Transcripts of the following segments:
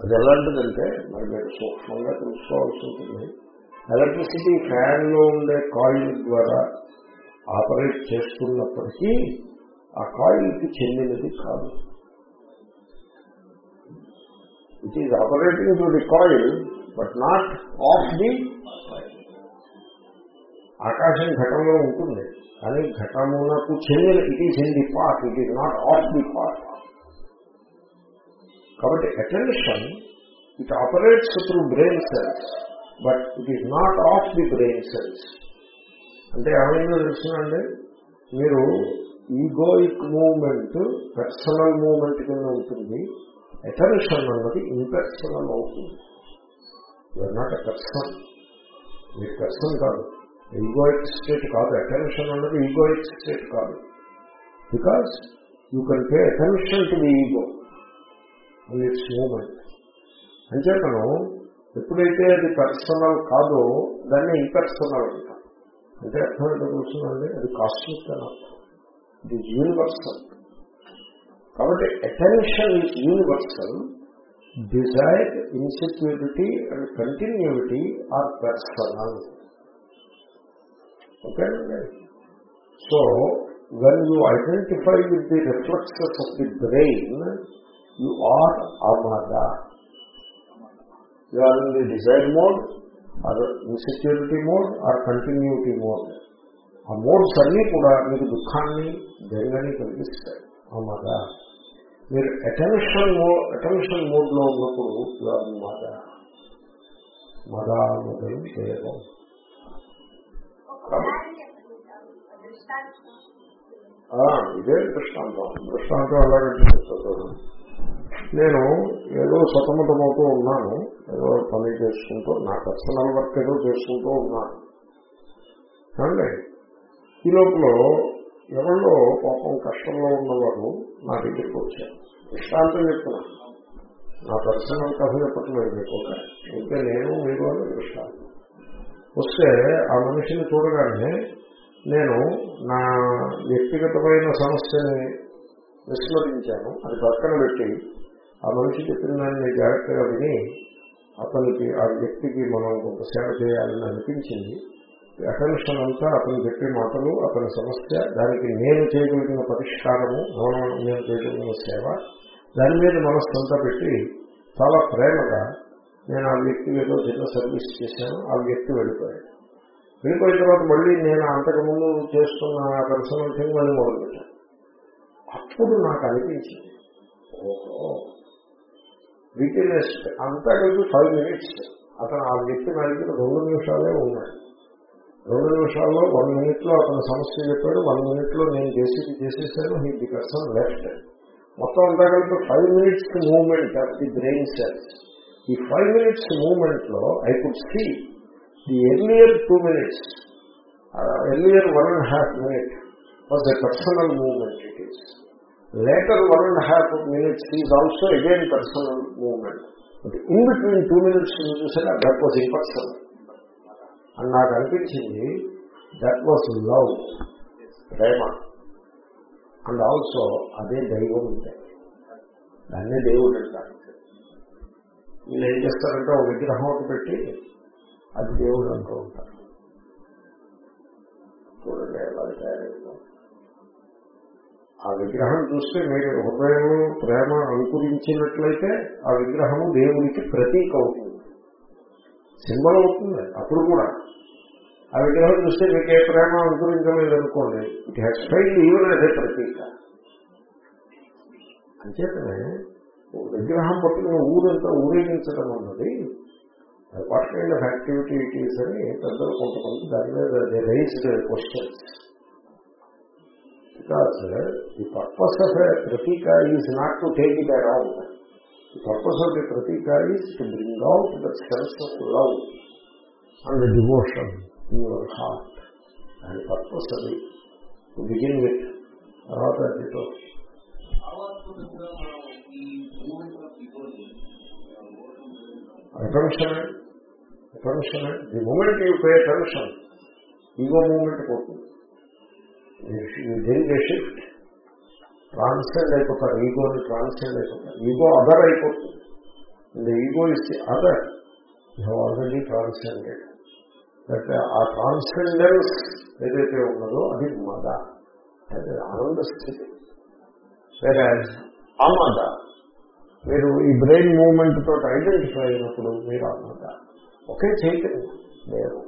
అది ఎలాంటిదంటే మరి మీరు సూక్ష్మంగా తెలుసుకోవాల్సి ఉంటుంది. ఎలక్ట్రిసిటీ ఫ్యాన్లో ఉండే కాయిల్ ద్వారా ఆపరేట్ చేస్తున్నప్పటికీ ఆ కాయిల్కి చెందినది కాదు. It is operating to the coil but not of the ఆకాశం ఘటంలో ఉంటుంది. కానీ ఘటమునకు చెందిన it is in the part it is not of the part కాబట్టి attention it operates through brain cells but it is not of the brain cells అంటే ఏమైందో తెలుసునండి మీరు ఈగోయిక్ మూవ్మెంట్ పర్సనల్ మూవ్మెంట్ కింద ఉంటుంది. అటెన్షన్ అన్నది ఇంపర్సనల్ అవుతుంది. You are not a person మీరు పర్సన్ కాదు. ఈగోయిక్ స్టేట్ కాదు. అటెన్షన్ అన్నది ఈగోయిక్ స్టేట్ కాదు. Because you can pay attention to the ego and its moment అంచేతను ఎప్పుడైతే అది పర్సనల్ కాదో దాన్ని ఇంపర్సనల్ అంటాం అంటే అర్థం ఏంటో తెలుస్తుందండి అది కాస్మిక్ అని అర్థం. ఇది యూనివర్సల్ కాబట్టి attention is universal desire insecurity and continuity are personal okay so when you identify with the reflexes of the brain you are అమద you are in the desire mode or insecurity mode or continuity mode ఆ modes అన్నీ కూడా మీకు దుఃఖాన్ని ధైర్యాన్ని కలిగిస్తాయి. అమద మీరు attention mode attention మోడ్లో ఉన్నప్పుడు యు ఆర్ మద మదాముదయం దేవం ఇదే దృష్టాంతం. దృష్టాంతం అలాగే చెప్తాను నేను ఏదో సతమతమవుతూ ఉన్నాను ఏదో పని చేసుకుంటూ నా పర్సనల్ వర్క్ ఏదో చేసుకుంటూ ఉన్నాను. అండి ఈ లోపల ఎవరిలో పాపం కష్టంలో ఉన్నవారు నా దగ్గరికి వచ్చారు. దృష్టాంతం చెప్తున్నాను నా పర్సనల్ కథ చెప్పట్లేదు మీకు ఇంకా నేను మీరు అని దృష్టాంతం వస్తే ఆ మనిషిని చూడగానే నేను నా వ్యక్తిగతమైన సమస్యని విస్మరించాను. అది పక్కన పెట్టి ఆ మనిషి చెప్పిన దాన్ని జాగ్రత్తగా విని అతనికి ఆ వ్యక్తికి మనం కొంత సేవ చేయాలని అనిపించింది. అటెన్షన్ అంతా అతను చెప్పే మాటలు అతని సమస్య దానికి నేను చేయగలిగిన పరిష్కారము మనం నేను చేయగలిగిన సేవ దాని మీద మనస్సంతా పెట్టి చాలా ప్రేమగా నేను ఆ వ్యక్తి ఏదో చిన్న సర్వీస్ చేశాను ఆ వ్యక్తి వెళ్ళిపోయాడు. వెళ్ళిపోయిన తర్వాత మళ్ళీ నేను అంతకుముందు చేస్తున్న పర్సనల్ థింగ్ మళ్ళీ మొదలుపెట్టాను. అప్పుడు నాకు అనిపించింది ఓహో వీటినెస్ట్ అంతా కలిపి ఫైవ్ మినిట్స్ అతను ఆ వ్యక్తి నా దగ్గర రెండు నిమిషాలే ఉన్నాయి రెండు నిమిషాల్లో వన్ మినిట్లో అతను సమస్య చెప్పాడు. వన్ మినిట్లో నేను చేసేది చేసేసాను. హీ ది పర్సన్ లెఫ్ట్ మొత్తం అంతా కలిపి five minutes movement of the brain cells ఈ five minutes మూవ్మెంట్లో I could see the earlier two minutes earlier one and half minute was a personal movement it is later one and half minutes is also again personal movement in between two minutes చూసారా that was impersonal అని నాకు అనిపించింది that was love ప్రేమ. And also అదే దైవం ఉంటే. దాన్నే దేవుడు అంటారు. వీళ్ళు ఏం చేస్తారంటే ఒక విగ్రహం ఒకటి పెట్టి అది దేవుడు అంటూ ఉంటారు చూడండి వాళ్ళు తయారు ఆ విగ్రహం చూస్తే మీరు హృదయంలో ప్రేమ అంకురించినట్లయితే ఆ విగ్రహము దేవునికి ప్రతీక అవుతుంది సింబల్ అవుతుంది అప్పుడు కూడా. ఆ విగ్రహం చూస్తే మీకు ఏ ప్రేమ అనుకరించలేదు అనుకోండి ఇట్ హ్యాస్ ఫైల్ ఈవెన్ అదే ప్రతీక. అంచేతనే విగ్రహం పట్టుకుని ఊరంతా ఊరేగించడం అన్నది what kind of activity it is అని పెద్దలు కొంతమంది దాని మీద raised questions because the purpose of ప్రతీక is not to take it around the purpose of the ప్రతీక is to bring out the sense of love and devotion in your heart దాని purpose అది to begin with తర్వాత అదితో attention attention the moment you pay attention ego moment పోతుంది దేనికి shift transcend అయిపోతారు. ఈగోని transcend అయిపోతారు. Ego other అయిపోతుంది. Ego is the other you already transcended but ఆ ట్రాన్సెండెన్స్ ఏదైతే ఉన్నదో అది మద. అది ఆనంద స్థితి. వేరే అమద మీరు ఈ బ్రెయిన్ మూవ్మెంట్ తోటి ఐడెంటిఫై అయినప్పుడు మీరు అమద ఒకే చైతన్యం. దేవం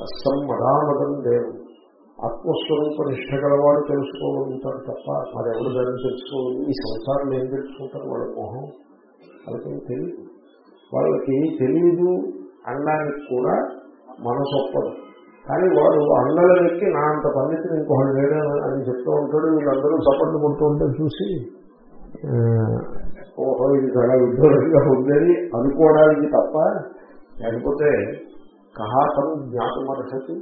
కష్టం మదామదం దేవుడు ఆత్మస్వరూప నిష్ట గలవాడు తెలుసుకోగలుగుతాడు తప్ప మరెవడు దాన్ని తెలుసుకోవాలి ఈ సంసారం ఏం తెలుసుకుంటారు వాళ్ళ మొహం? వాళ్ళకేం తెలియదు వాళ్ళకి తెలియదు అనడానికి కూడా మనసు ఒప్పదు. కానీ వాడు అండల నా అంత పండితులు ఇంకొకటి లేడు అని చెప్తూ ఉంటాడు. వీళ్ళందరూ చప్పట్లు కొడుతూ ఉంటే చూసి ఓహో ఇది చాలా ఉద్యోగంగా ఉందని అనుకోవడానికి తప్ప లేకపోతే కహాతం జ్ఞాపమర్హతి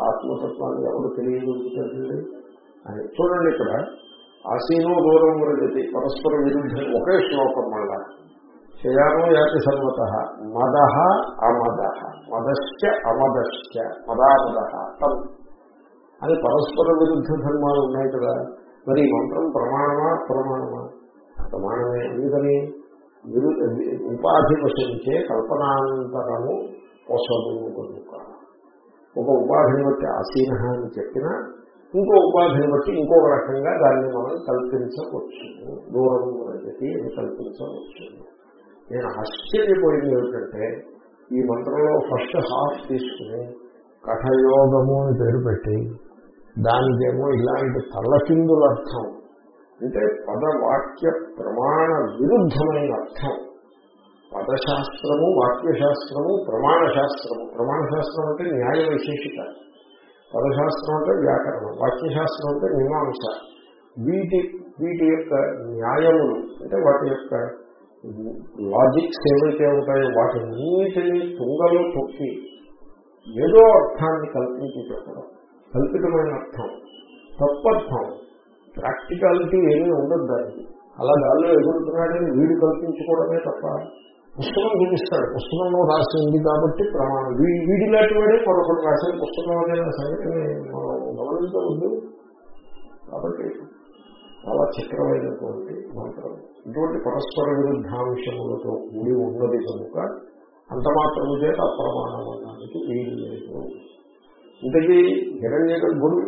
ఆత్మతత్వాన్ని ఎవరు తెలియగలుగుతుంది అని చూడండి ఇక్కడ. ఆసీనో దూరం గురించి పరస్పర విరుద్ధం ఒకే శ్లోకం మళ్ళా. శయానో యాతి సర్వత మద అమద. మదశ్చ అమదశ్చ. మదామద. తం. అని పరస్పర విరుద్ధ ధర్మాలు ఉన్నాయి కదా. మరి ఈ మంత్రం ప్రమాణమా ప్రమాణమా ప్రమాణమే ఎందుకని? విరు ఉపాధి వశించే కల్పనాంతరము పొసదు కనుక ఒక ఉపాధిని బట్టి ఆసీన అని చెప్పినా ఇంకో ఉపాధిని బట్టి ఇంకొక రకంగా దాన్ని మనం కల్పించవచ్చు. దూరం చెప్పి అని కల్పించవచ్చు. నేను ఆశ్చర్యపోయింది ఏమిటంటే ఈ మంత్రంలో ఫస్ట్ హాఫ్ తీసుకుని కఠయోగము అని పేరు పెట్టి దానికేమో ఇలాంటి తల్లకిందుల అర్థం అంటే పదవాక్య ప్రమాణ విరుద్ధమైన అర్థం. పదశాస్త్రము వాక్యశాస్త్రము ప్రమాణ శాస్త్రము ప్రమాణ శాస్త్రం అంటే న్యాయ విశేషిత పదశాస్త్రం అంటే వ్యాకరణం. వాక్యశాస్త్రం అంటే మీమాంస. వీటి వీటి యొక్క న్యాయములు అంటే వాటి యొక్క లాజిక్స్ ఏవైతే ఉంటాయో వాటినన్నిటినీ తుంగలో తొక్కి ఏదో అర్థాన్ని కల్పించి చెప్పడం కల్పితమైన అర్థం తప్పర్థం ప్రాక్టికాలిటీ ఏమీ ఉండదు దానికి. అలా గాల్లో ఎగురుతున్నాడని వీడు కల్పించుకోవడమే తప్ప పుస్తకం చూపిస్తాడు పుస్తకంలో రాసి ఉంది కాబట్టి ప్రమాణం. వీడి వీడిలాంటి వాడే మరొకటి రాసిన పుస్తకం అనే సంగతిని మనం గమనించవద్దు కాబట్టి చాలా చక్రమైనటువంటి మంత్రం. ఇటువంటి పరస్పర విరుద్ధాంశములతో కూడి ఉన్నది కనుక అంత మాత్రము చేత ప్రమాణం అనడానికి వీలు లేదు. ఇంతకీ హిరణ్య గర్భుడు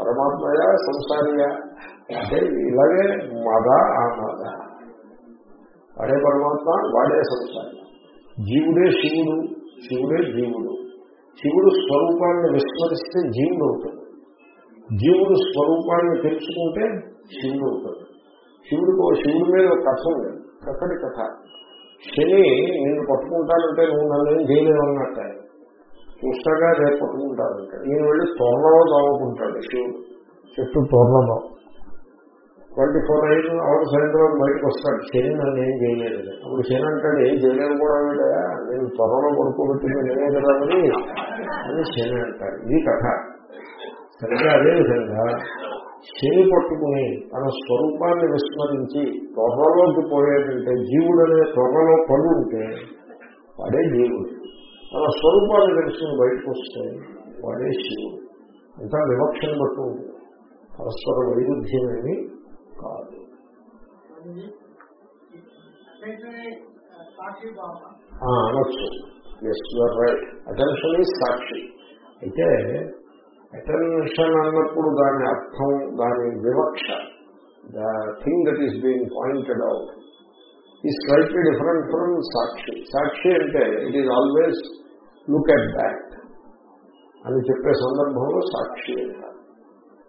పరమాత్మయ సంసారియ? అంటే ఇలాగే మద ఆ మద వాడే పరమాత్మ వాడే సంసారి. జీవుడే శివుడు శివుడే జీవుడు. శివుడు స్వరూపాన్ని విస్మరిస్తే జీవుడు అవుతాడు. జీవుడు స్వరూపాన్ని తెలుసుకుంటే శివుడు అవుతాడు. శివుడికి శివుడి మీద కథ ఉంది. కథడి కథ. శని నేను పట్టుకుంటానంటే నువ్వు నన్ను ఏం చేయలేవన్నట్ట చూస్తాగా రేపు పట్టుకుంటానంటే. నేను వెళ్ళి తోరణలో దాముకుంటాడు శివుడు. చెట్టు తోరణలో. ట్వంటీ ఫోర్ అయిన అవర్ సాయంత్రం బయటకు వస్తాడు. శని నన్ను ఏం చేయలేదు అప్పుడు శని అంటాడు ఏం చేయలేదు కూడా వీడయా నేను త్వరలో పడుకోబెట్టింది నేనే కదా అని అని శని అంటాడు. ఇది కథ. సరిగ్గా అదేవిధంగా శని పట్టుకుని తన స్వరూపాన్ని విస్మరించి త్వరలోకి పోయేటంటే జీవుడు అనే త్వరలో పడు ఉంటే వాడే జీవుడు. తన స్వరూపాన్ని తెలుసుకుని బయటకు వస్తే వాడే శివుడు. అంతా వివక్షను బట్టి ఉంటుంది. పరస్పర వైరుధ్యమేమి కాదు. అనొచ్చు. Yes you're right attention is సాక్షి. అయితే అటెన్షన్ అన్నప్పుడు దాని అర్థం దాని వివక్ష the thing that is being pointed out ఈ స్లైట్లీ డిఫరెంట్ ఫ్రమ్ సాక్షి. సాక్షి అంటే it is always look at that అని చెప్పే సందర్భంలో సాక్షి అంటారు.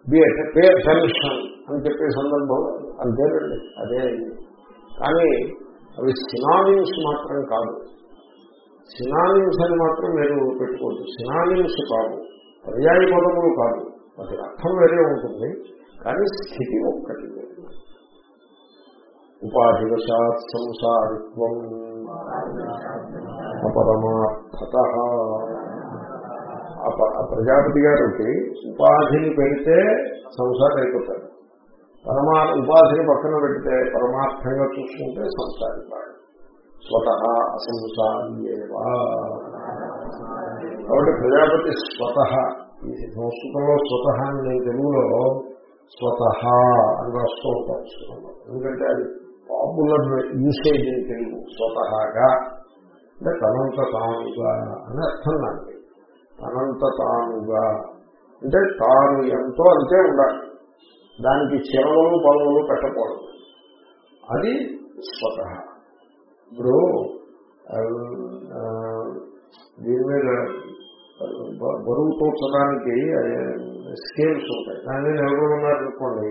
బి అటెన్షన్ అని చెప్పే సందర్భం అంతేనండి అదే కానీ అవి సినానిమ్స్ మాత్రం కాదు. సినానిమ్స్ అని మాత్రం మీరు పెట్టుకోవచ్చు సినానిమ్స్ కాదు. పర్యాయ పదములు కాదు. వాటి అర్థం వేరే ఉంటుంది. కానీ స్థితి ఒక్కటి. ఉపాధివశాత్ సంసారిత్వం అపరమార్థత. ప్రజాపతి గారికి ఉపాధిని పెడితే సంసారం అయిపోతాడు. పరమా ఉపాధిని పక్కన పెడితే పరమార్థంగా చూసుకుంటే సంసారిస్తాడు స్వత అసంసార్యేవా. కాబట్టి ప్రజాపతి స్వత ఈ సంస్కృతంలో స్వతహ అని నేను తెలుగులో స్వతహ అని రాస్తూ ఉంటాను ఎందుకంటే అది పాపులర్ యూసేజ్ అని తెలుగు స్వతహాగా. అంటే తనంత తానుగా అని అర్థం నాకు. తనంత తానుగా. అంటే తాను ఎంతో అంతే ఉండాలి. దానికి చిరవలు పనులు పెట్టకూడదు. అది స్వతహ. ఇప్పుడు దీని మీద బరువు తోచడానికి స్కేల్స్ ఉంటాయి. దాని మీద ఎవరు ఉన్నారనుకోండి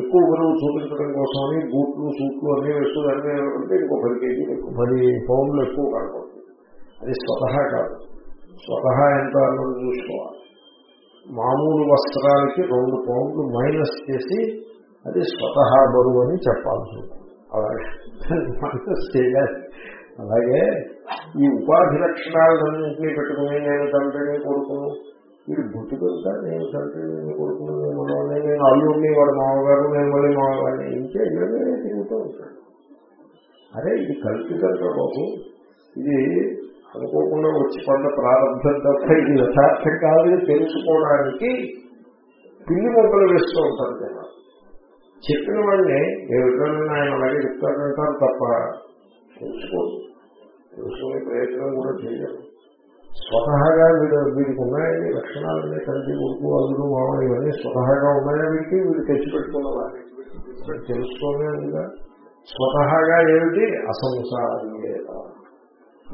ఎక్కువ బరువు చూపించడం కోసమని బూట్లు సూట్లు అన్ని వేసుకుని అన్ని అంటే ఇంకో పది కేజీ ఎక్కువ. పది పౌండ్లు ఎక్కువ కనపడుతుంది అది స్వతహా కాదు. స్వతహా ఎంత అన్నది చూసుకోవాలి. మామూలు వస్త్రాలకి రెండు పౌండ్లు మైనస్ చేసి అది స్వతహా బరువు అని చెప్పాల్సి ఉంటుంది అలాగే మైనస్ చేయాలి. అలాగే ఈ ఉపాధి లక్షణాలన్నింటినీ పెట్టుకుని నేను తండ్రిని కొడుకును వీడు గుర్తుకుంటా నేను తండ్రిని కొడుకును నేను మనవని, నేను అల్లుడిని వాడు మామగారు నేను మళ్ళీ మామగారిని. ఇంకే ఇలాగే తిరుగుతూ ఉంటాడు. అరే ఇది కల్పితంగా బాబు. ఇది అనుకోకుండా వచ్చి పడ్డ ప్రారంభం తప్ప ఇది యథార్థం కాదని తెలుసుకోవడానికి పిల్లి మొక్కలు వేస్తూ ఉంటారు జనాలు. చెప్పిన వాడిని ఏ విధంగా ఆయన అలాగే చెప్తారంటారు తప్ప తెలుసుకోదు. తెలుసుకునే ప్రయత్నం కూడా చేయరు స్వతహాగా వీడు వీడికి ఉన్నాయండి లక్షణాలన్నీ తండ్రి కొడుకు అల్లుడు మామ ఇవన్నీ స్వతహాగా ఉన్నాయా వీడికి? వీడు తెచ్చిపెట్టుకున్నవా తెలుసుకోలేదు స్వతహాగా ఏమిటి? అసంసారీయత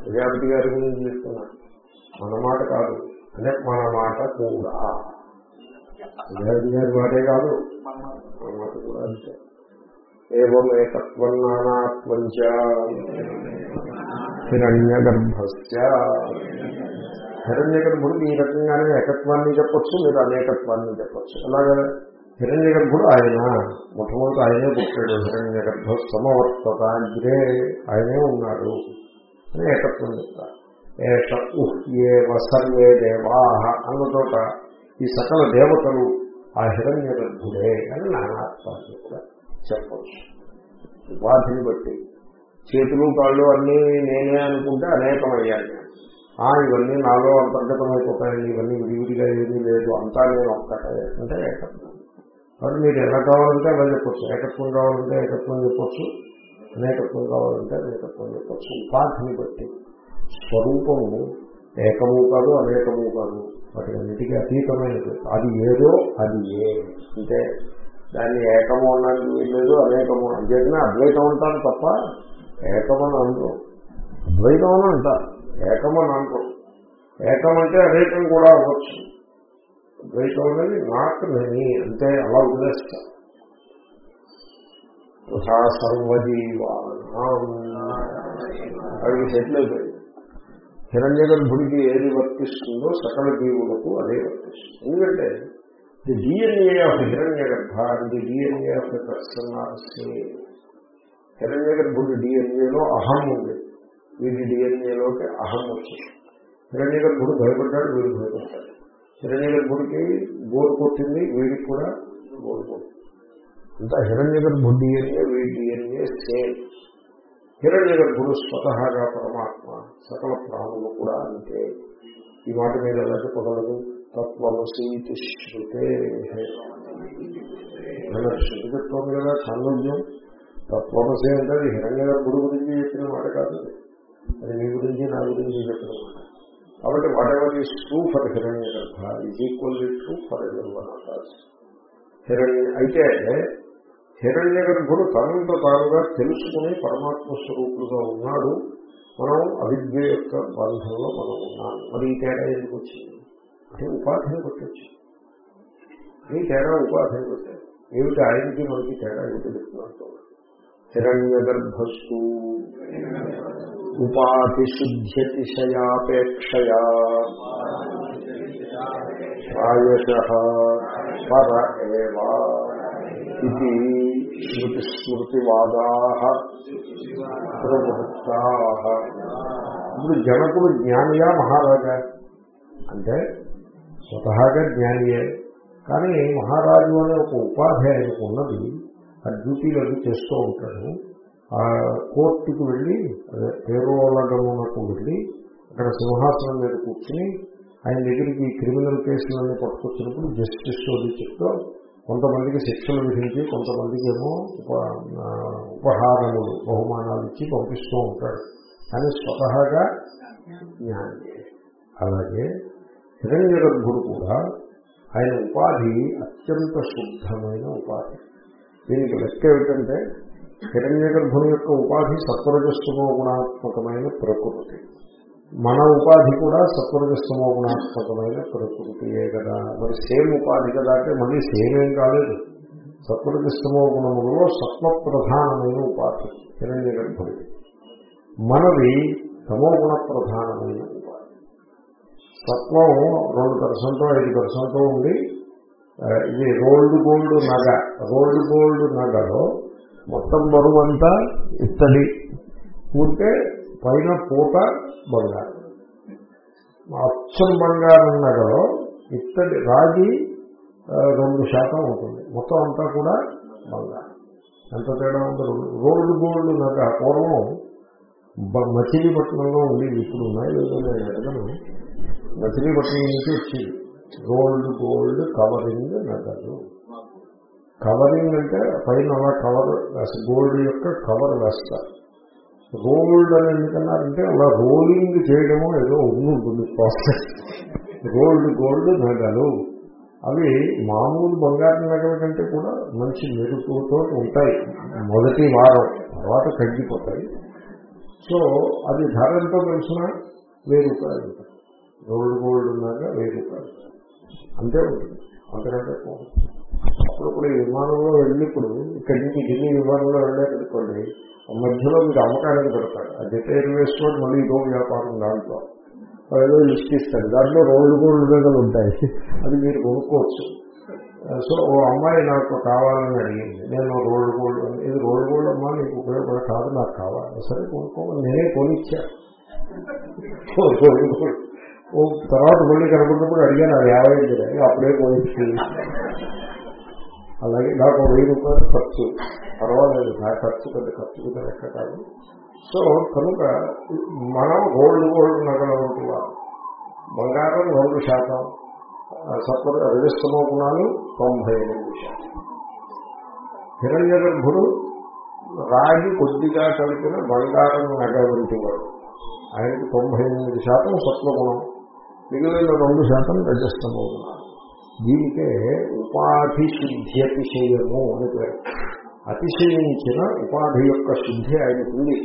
ప్రజాపతి గారి గురించి చెప్తున్నాను మన మాట కాదు. అంటే మన మాట కూడా. ప్రజాపతి గారి మాటే కాదు. మన మాట కూడా అంతే. ఏమేకత్వం నానాత్వం హిరణ్య గర్భస్య హిరణ్య గర్భుడు ఈ రకంగానే ఏకత్వాన్ని చెప్పొచ్చు మీరు అనేకత్వాన్ని చెప్పొచ్చు. అలాగే హిరణ్య గర్భుడు ఆయన మొట్టమొదటి ఆయనే పుట్టాడు. హిరణ్య గర్భ సమవర్తతాగ్రే ఆయనే ఉన్నాడు. అని ఏకత్వం చెప్తారు. ఏష ఉహ్యేవ సర్వే దేవాహ అన్న చోట ఈ సకల దేవతలు ఆ హిరణ్య గర్భుడే అని నానాత్వాన్ని కూడా చెప్పవచ్చు. ఉపాధిని బట్టి చేతులు కాళ్ళు అన్నీ నేనే అనుకుంటే అనేకమయ్యాయి. ఆ ఇవన్నీ నాలో అంతర్గతం ఇవన్నీ విడివిడిగా ఏమీ లేదు అంతా నేను ఒక్కటే అంటే ఏకత్వం. కాబట్టి మీరు ఎలా కావాలంటే అలా చెప్పచ్చు. ఏకత్వం కావాలంటే ఏకత్వం చెప్పొచ్చు. అనేకత్వం కావాలంటే అనేకత్వం చెప్పచ్చు. ఉపాధిని బట్టి స్వరూపము ఏకము కాదు అనేకము కాదు. వాటి అన్నిటికీ అతీతమైనది. అది ఏదో అది ఏ. అంటే దాన్ని ఏకము అనడానికి వీల్లేదు అనేకము. అంతేకానే అద్వైతం అంటారు తప్ప ఏకమని అనరు. అద్వైతం అని అంటారు. ఏకమని అనరు. ఏకం అంటే అనేకం కూడా అవ్వచ్చు. ద్వైతం అనేది నాకు నేను అంటే అలా వదిలేస్తా తథా సర్వజీవానం. అవి సెటిల్ అయిపోయింది హిరణ్య గర్భుడికి ఏది వర్తిస్తుందో సకల జీవులకు అదే వర్తిస్తుంది. ఎందుకంటే ది డిఎన్ఏ ఆఫ్ హిరణ్య గర్భ ది డిఎన్ఏ ఆఫ్ పర్సన్ హిరణ్య గర్భుడి డిఎన్ఏలో అహం ఉంది. వీడి డిఎన్ఏలోకి అహం వచ్చింది హిరణ్య గర్భుడు భయపడ్డాడు వీడు భయపడ్డాడు. హిరణ్య గర్భుడికి బోరు కొట్టింది వీడికి కూడా బోరు కొట్టింది. అంతా హిరణ్య గర్భుడి డిఎన్ఏ వీడి డిఎన్ఏ సేమ్. హిరణ్య గర్భుడు స్వతహాగా పరమాత్మ సకల ప్రాణులు కూడా అంతే. ఈ మాట మీద ఎలా చెప్పగలదు తత్వమసీతి శృతే. మన శృతి చెప్తోంది కదా చాంద్రోగ్యం తత్వమసి అంటే అది హిరణ్య గర్భుడు గురించి చెప్పిన మాట కాదు. అది. అది మీ గురించి నా గురించి చెప్పిన మాట. కాబట్టి whatever is true for Hiranyagarbha is equally true for ever Hiranya అయితే హిరణ్య గర్భుడు తనంత తానుగా తెలుసుకుని పరమాత్మ స్వరూపుడుగా ఉన్నాడు. మనం అవిద్య యొక్క బంధంలో మనం ఉన్నాం. మరి ఈ తేడా ఎందుకు వచ్చింది? అంటే ఉపాధిని బట్టి వచ్చింది. ఈ తేడా ఉపాధిని పెట్టారు ఏమిటి ఆయనకి మనకి తేడా ఏమిటి చెప్తున్నట్టు హిరణ్య గర్భస్సు ఉపాధి శుద్ధ్యతిశయాపేక్షయా ప్రాయశ పర ఏవా. ఇది స్మృతి స్మృతివాదా ప్రవృత్తా. ఇప్పుడు జనకుడు జ్ఞానియా మహారాజా? అంటే స్వతహాగా జ్ఞానియే. కానీ మహారాజు అనే ఒక ఉపాధి ఆయనకు ఉన్నది ఆ డ్యూటీలు అది చేస్తూ ఉంటాడు. ఆ కోర్టుకు వెళ్ళి అదే పేరోలగమునకు వెళ్ళి అక్కడ సింహాసనం మీద కూర్చుని ఆయన దగ్గరికి క్రిమినల్ కేసులన్నీ పట్టుకొచ్చినప్పుడు జస్టిస్ అది చెప్తూ కొంతమందికి శిక్షలు విధించి కొంతమందికి ఏమో ఉప ఉపహారములు బహుమానాలు ఇచ్చి పంపిస్తూ ఉంటాడు. కానీ స్వతహాగా జ్ఞాని అలాగే హిరణ్య గర్భుడు కూడా ఆయన ఉపాధి అత్యంత శుద్ధమైన ఉపాధి. దీనికి లెక్క ఏమిటంటే హిరణ్య గర్భుని యొక్క ఉపాధి సత్వరజస్తమో గుణాత్మకమైన ప్రకృతి. మన ఉపాధి కూడా సత్వరజస్తమో గుణాత్మకమైన ప్రకృతియే కదా? మరి సేమ్ ఉపాధి కదా అంటే మళ్ళీ సేమ్ ఏం కాలేదు. సత్వరజస్తమో గుణములలో సత్వ ప్రధానమైన ఉపాధి హిరణ్య గర్భుడికి మనది తమో గుణ ప్రధానమైన ఉపాధి. సత్వం రెండు పర్సెంట్ ఐదు పర్సెంట్ ఉంది. ఇది రోల్డ్ గోల్డ్ నగ. రోల్డ్ గోల్డ్ నగలో మొత్తం బరువు అంతా ఇత్తడి. ఉంటే పైన పూట బంగారం. అచ్చం బంగారం నగలో ఇత్తడి రాగి రెండు శాతం ఉంటుంది. మొత్తం అంతా కూడా బంగారం. ఎంత తేడా ఉంటుంది రోల్డ్ గోల్డ్ నగ పూర్వం బ- మచిలీపట్నంలో ఉండేది ఇప్పుడు ఉన్నాయి లేదో నేను అడగను. మచిలీపట్నం నుంచి వచ్చింది రోల్డ్ గోల్డ్ కవరింగ్ నగదు కవరింగ్ అంటే పైన అలా కవర్ గోల్డ్ యొక్క కవర్ వేస్తారు. రోల్డ్ అని ఎందుకన్నారంటే అలా రోలింగ్ చేయడము ఏదో ఉంటుంది ప్రాసెస్ రోల్డ్ గోల్డ్ నగలు అవి మామూలు బంగారు నగల కంటే కూడా మంచి మెరుపుతో ఉంటాయి. మొదటి వారం తర్వాత తగ్గిపోతాయి సో అది ధర ఎంతో తెలిసిన వెయ్యి రూపాయలు రోల్డ్ గోల్డ్ ఉన్నాక వెయ్యి రూపాయలు అంతే ఉంటుంది. అంతకంటే ఉండదు. అప్పుడప్పుడు విమానంలో వెళ్ళినప్పుడు ఇక్కడి నుంచి ఢిల్లీ విమానంలో వెళ్ళారనుకోండి మధ్యలో మీకు అమ్మకానికి పెడతారు. ఆ జత ఎయిర్వేస్లో మళ్ళీ ఇదో వ్యాపారం దాంట్లో. ఏదో ఇష్టిస్తారు దాంట్లో రోడ్లు గోల్డ్ మీదలు ఉంటాయి. అది మీరు కొనుక్కోవచ్చు. సో ఓ అమ్మాయి నాకు కావాలని అడిగింది. నేను రోడ్డు గోల్డ్ ఇది రోడ్డు గోల్డ్ అమ్మా నీకు ఉపయోగపడే కాదు నాకు కావాలి. సరే కొనుక్కోమని నేనే కొనిచ్చా. ఓ తర్వాత మళ్ళీ కనపడినప్పుడు అడిగాను అది యాభై అప్పుడే కొనిచ్చింది అలాగే నాకు వెయ్యి రూపాయలు ఖర్చు. పర్వాలేదు నా ఖర్చు పెద్ద ఖర్చు కూడా లెక్క కాదు. సో కనుక మనం గోల్డ్ గోల్డ్ నగలు ఉంటున్నాం బంగారం రెండు శాతం. సత్వ రజస్తమో గుణాలు తొంభై ఎనిమిది శాతం. హిరణ్య గర్భుడు రాగి కొద్దిగా కలిపిన బంగారం నగ వంటి వాడు ఆయనకి తొంభై ఎనిమిది శాతం సత్వగుణం. మిగిలిన రెండు శాతం రజస్తమో గుణాలు దీనికే ఉపాధి శుద్ధి అతిశయము అని పేరు. అతిశయించిన ఉపాధి యొక్క శుద్ధి ఆయనకు ఉంది.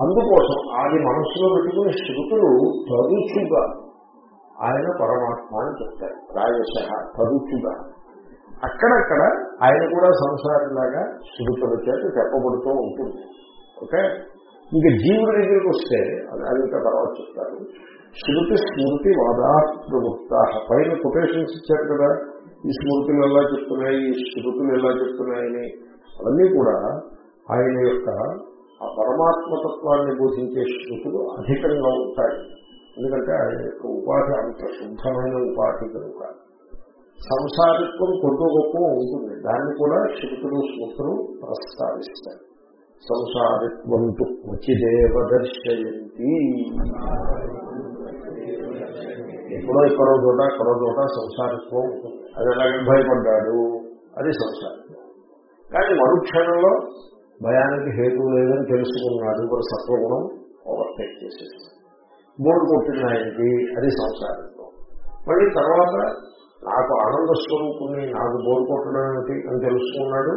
అందుకోసం అది మనస్సులో పెట్టుకుని శృతులు తరుచుగా ఆయన పరమాత్మ అని చెప్తారు. రాజశ తరుచుగా అక్కడక్కడ ఆయన కూడా సంసారంలాగా శృతుల చేత చెప్పబడుతూ ఉంటుంది. ఓకే? ఇంకా జీవుడి దగ్గరికి వస్తే అది అది ఇంకా తర్వాత చెప్తారు. శృతి స్మృతి వాదా ప్రవృత్త పైన కొటేషన్స్ ఇచ్చారు కదా ఈ స్మృతులు ఎలా చెప్తున్నాయి ఈ శృతులు ఎలా చెప్తున్నాయని. అవన్నీ కూడా ఆయన యొక్క ఆ పరమాత్మతత్వాన్ని బోధించే శృతులు అధికంగా ఉంటాయి. ఎందుకంటే ఆయన యొక్క ఉపాధి అంత శుద్ధమైన ఉపాధి కనుక. సంసారిత్వం కొద్ది గొప్ప ఉంటుంది. దాన్ని కూడా శృతులు స్మృతులు ప్రస్తావిస్తాయి. సంసారిత్వం తు క్వచిదేవ దర్శయంతి. ఎప్పుడో ఎక్కడో చోట ఎక్కడో చోట సంసారిత్వం ఉంటుంది. అది ఎలాగే భయపడ్డాడు. అది సంసారిత్వం కానీ మరుక్షణంలో భయానికి హేతు లేదని తెలుసుకున్నాడు. ఇప్పుడు సత్వగుణం ఓవర్టేక్ చేసేస్తాడు మూడు కొట్టిన ఆయనకి అది సంసారిత్వం మళ్ళీ తర్వాత నాకు ఆనంద స్వరూపుణ్ణి నాకు బోర్డు కొట్టడం ఏమిటి అని తెలుసుకున్నాడు.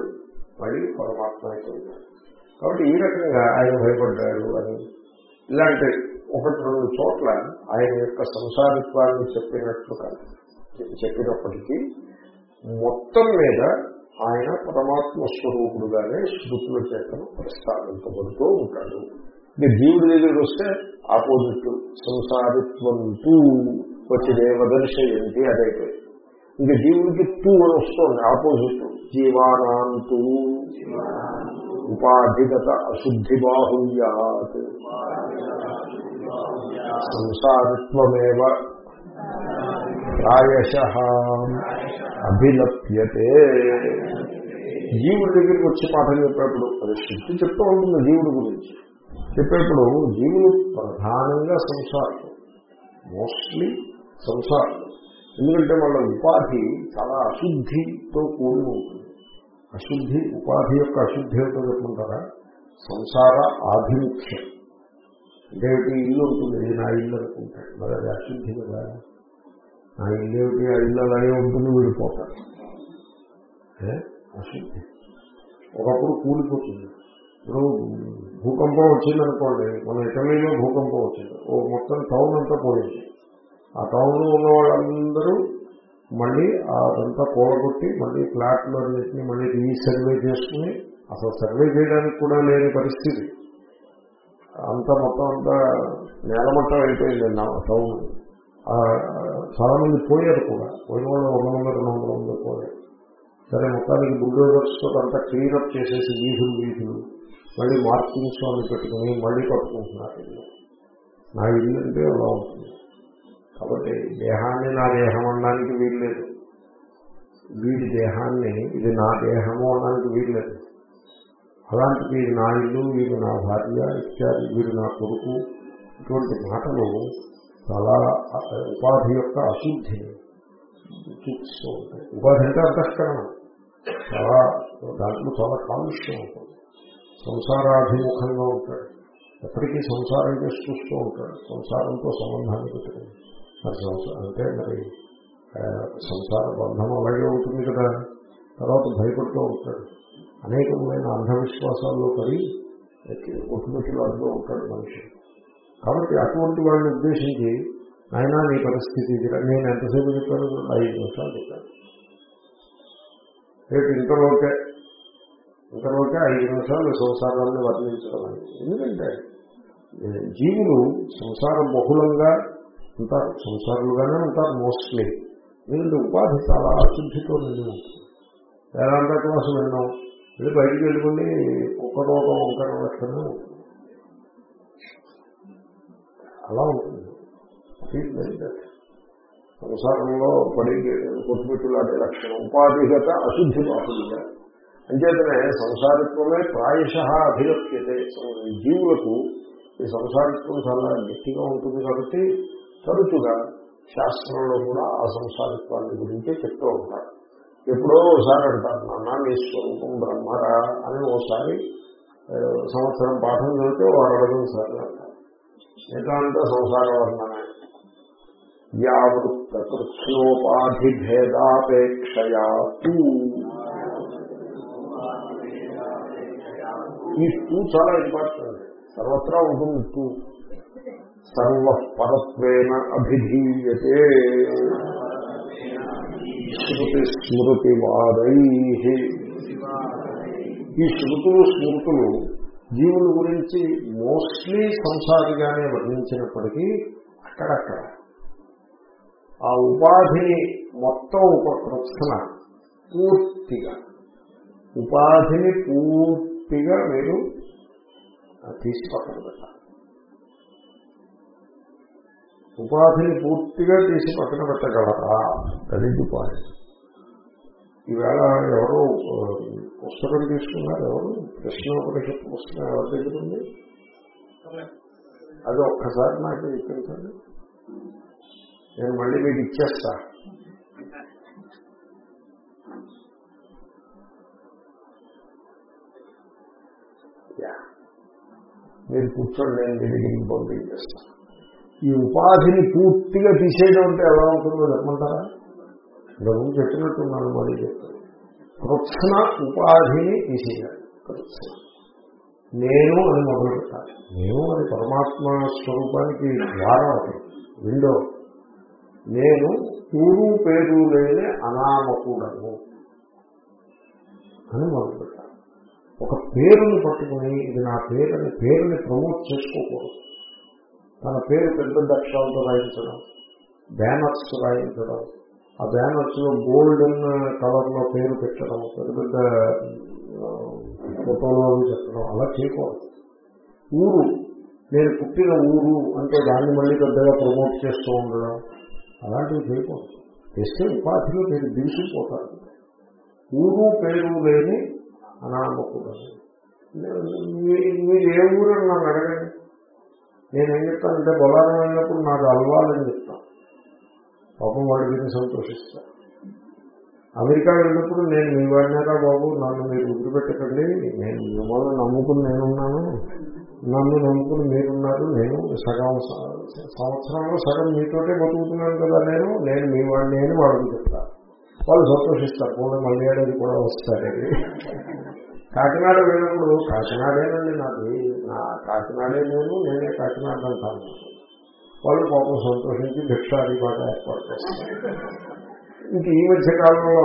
మళ్ళీ పరమాత్మ అయిపోయినాడు కాబట్టి ఈ రకంగా ఆయన భయపడ్డాడు అని ఇలాంటి ఒకటి రెండు చోట్ల ఆయన యొక్క సంసారిత్వాన్ని చెప్పినట్లు చెప్పినప్పటికీ మొత్తం మీద ఆయన పరమాత్మ స్వరూపుడుగానే శృతుల చేతను ప్రస్తావించబడుతూ ఉంటాడు. ఇక జీవుడి దగ్గరికి వస్తే ఆపోజిట్ సంసారిత్వంతూ వచ్చి దేవదర్శయంతి అదైతే ఇంకా జీవుడికి తూ అని వస్తుంది ఆపోజిట్. జీవానాంతూ ఉపాధిగత అశుద్ధి బాహుల్యాత్ సంసారిత్వమేవ. ప్రాయశ అభిలప్యతే. జీవుడి దగ్గరికి వచ్చి పాఠం చెప్పేప్పుడు అది శక్తి చెప్తూ ఉంటుంది జీవుడి గురించి. చెప్పేప్పుడు జీవులు ప్రధానంగా సంసారం. మోస్ట్లీ సంసారం. ఎందుకంటే వాళ్ళ ఉపాధి చాలా అశుద్ధితో కూడి ఉంటుంది. అశుద్ధి ఉపాధి యొక్క అశుద్ధి ఏమిటో చెప్పుకుంటారా? సంసార ఆధిముఖ్యం అంటే ఇల్లు ఉంటుంది ఇది నా ఇల్లు అనుకుంటాడు మరి అది అశుద్ధి కదా. నా ఇల్లు ఏమిటి? ఆ ఇల్లు అలాగే ఉంటుంది విడిపోతాడు అశుద్ధి. ఒకప్పుడు కూలిపోతుంది. ఇప్పుడు భూకంపం వచ్చిందనుకోండి మన ఇటలీలో భూకంపం వచ్చింది. ఓ మొత్తం టౌన్ అంతా పోయింది. ఆ టౌన్లో ఉన్న వాళ్ళందరూ మళ్ళీ అదంతా కూలగొట్టి మళ్ళీ ఫ్లాట్లు అన్నింటినీ మళ్ళీ రీసర్వే చేసుకుని అసలు సర్వే చేయడానికి కూడా లేని పరిస్థితి. అంతా మొత్తం అంతా నేలమట్టం అయిపోయింది నా టౌన్. చాలా మంది పోయారు కూడా. పోయిన వాళ్ళు వంద మంది రెండు వందల మంది పోయారు. సరే మొత్తానికి బుల్డోజర్స్తో అంతా క్లీనప్ చేసేసి వీధులు వీధులు. మళ్ళీ మార్కింగ్స్ అని పెట్టుకుని మళ్ళీ పట్టుకుంటున్నారు నా ఇల్లు అంటే అలా ఉంటుంది. కాబట్టి దేహాన్ని నా దేహం అనడానికి వీల్లేదు. వీడి దేహాన్ని ఇది నా దేహము అనడానికి వీల్లేదు. అలాంటి వీడు నా ఇల్లు వీడు నా భార్య ఇత్యాది వీడు నా కొడుకు ఇటువంటి మాటలు చాలా ఉపాధి యొక్క అశుద్ధిని చూపిస్తూ ఉంటాయి. ఉపాధి అంటే అంతఃకరణం. చాలా దాంట్లో చాలా కాలుష్యం ఉంటుంది. సంసారాభిముఖంగా ఉంటాడు. ఎప్పటికీ సంసారం చేసి చూస్తూ ఉంటాడు. సంసారంతో సంబంధాన్ని పెట్టుకుని. మరి సంసారం అంటే మరి సంసార బంధం అలాగే ఉంటుంది కదా. తర్వాత భయపడుతూ ఉంటాడు. అనేకమైన అంధవిశ్వాసాల్లో పడి ఒట్టుమిట్టులాడుతూ ఉంటాడు మనిషి. కాబట్టి అటువంటి వాళ్ళని ఉద్దేశించి ఆయన నీ పరిస్థితి నేను ఎంతసేపు చెప్పాను ఐదు నిమిషాలు చెప్పాను. రేపు ఇంతలోకే ఇంతలోకే ఐదు నిమిషాలు సంసారాన్ని వర్ణించడం అనేది. ఎందుకంటే జీవులు సంసార బహుళంగా ఉంటారు. సంసారులుగానే ఉంటారు మోస్ట్లీ. ఎందుకంటే ఉపాధి చాలా అశుద్ధితో నిండి ఉంటుంది వేదాంత క్లాసు విన్నాం. ఇది బయటికి వెళ్ళుకుని ఒక్క రోగం ఒకరి లక్షణం అలా ఉంటుంది. సంసారంలో పడి కొట్టుబెట్టులాంటి లక్షణం. ఉపాధిగత అశుద్ధి బాహుల్య అంచేతనే సంసారిత్వమే ప్రాయశ అభివ్యక్తే జీవులకు ఈ సంసారిత్వం చాలా గట్టిగా ఉంటుంది కాబట్టి తరచుగా శాస్త్రంలో కూడా ఆ సంసారిత్వాన్ని గురించి చెప్తూ ఉంటారు. ఎప్పుడో ఒకసారి అంటారు నాన్న నీ స్వరూపం బ్రహ్మరా అని ఓసారి సంవత్సరం పాఠం చదివితే వారు అడగదు సార్లు అంటారు ఏకాంత సంసార వర్ణన. వ్యావృత్త కృష్ణోపాధి భేదాపేక్షయా ఈ టూ చాలా ఇంపార్టెంట్. సర్వత్రా ఉంటుంది టూ సర్వ పరత్వేన అభిధీయతే. శృతి స్మృతి వారై ఈ శృతులు స్మృతులు జీవుల గురించి మోస్ట్లీ సంసారిగానే వర్ణించినప్పటికీ అక్కడక్కడ. ఆ ఉపాధిని మొత్తం ఉపకృత్సన పూర్తిగా. ఉపాధిని పూర్తిగా మీరు తీసి పక్కన పెట్టాలి ఉపాధిని పూర్తిగా తీసి పక్కన పెట్టగలరా? దళిత ఉపాధి ఈవేళ ఎవరు పుస్తకం తీసుకున్నారు ఎవరు? ప్రశ్నోపనిషత్తు పుస్తకం ఎవరి దగ్గర ఉంది? అది ఒక్కసారి నాకు ఇప్పించండి నేను మళ్ళీ మీకు ఇచ్చేస్తా. మీరు కూర్చోండి నేను మీ దగ్గరికి పంపించేస్తాను ఈ ఉపాధిని పూర్తిగా తీసేయడం అంటే ఎలా ఉంటుందో చెప్పమంటారా? ఇంతకు చెప్పినట్టున్నాను మళ్ళీ చెప్తాను కృత్న ఉపాధిని తీసేయాలి. నేను అని మొదలు పెట్టాలి. నేను అని పరమాత్మ స్వరూపానికి ద్వారం అది. విండో. నేను పూరు పేరు లేని అనామకుడను అని మొదలు పెట్టాలి. ఒక పేరుని పట్టుకుని ఇది నా పేరుని పేరుని ప్రమోట్ చేసుకోకూడదు. తన పేరు పెద్ద పెద్ద అక్షరాలతో రాయించడం బ్యానర్స్ రాయించడం ఆ బ్యానర్స్లో గోల్డెన్ కలర్లో పేరు పెట్టడం పెద్ద పెద్ద ఫోటోలో చెప్పడం అలా చేయకూడదు. ఊరు నేను పుట్టిన ఊరు అంటే దాన్ని మళ్ళీ పెద్దగా ప్రమోట్ చేస్తూ ఉండడం అలాంటివి చేయకూడదు. చేస్తే ఉపాధిలో మీరు దిగిసిపోతారు ఊరు పేరు లేని అనామకుడు. మీరు ఏ ఊరు అని నన్ను అడగండి నేనేం చెప్తానంటే బొలారం అయినప్పుడు నాకు అలవాలని చెప్తాను. పాపం వాడికి సంతోషిస్తాను అమెరికా వెళ్ళినప్పుడు నేను మీ వాడినారా బాబు? నన్ను మీరు వదిలిపెట్టకండి. నేను మిమ్మల్ని నమ్ముకుని నేనున్నాను. నన్ను నమ్ముకుని మీరున్నారు. నేను సగం సంవత్సరంలో సగం మీతోటే బతుకుతున్నాను కదా నేను. నేను మీ వాడిని అని వాళ్ళకి చెప్తాను వాళ్ళు సంతోషిస్తారు. పోనీ మళ్ళీ ఏడాది కూడా వస్తారని కాకినాడ వెళ్ళినప్పుడు కాకినాడేనండి నాది. నా కాకినాడే నేను నేనే కాకినాడ అంటాను. వాళ్ళు పాపం సంతోషించి భిక్షాది బాగా ఏర్పాటు ఇంక ఈ మధ్య కాలంలో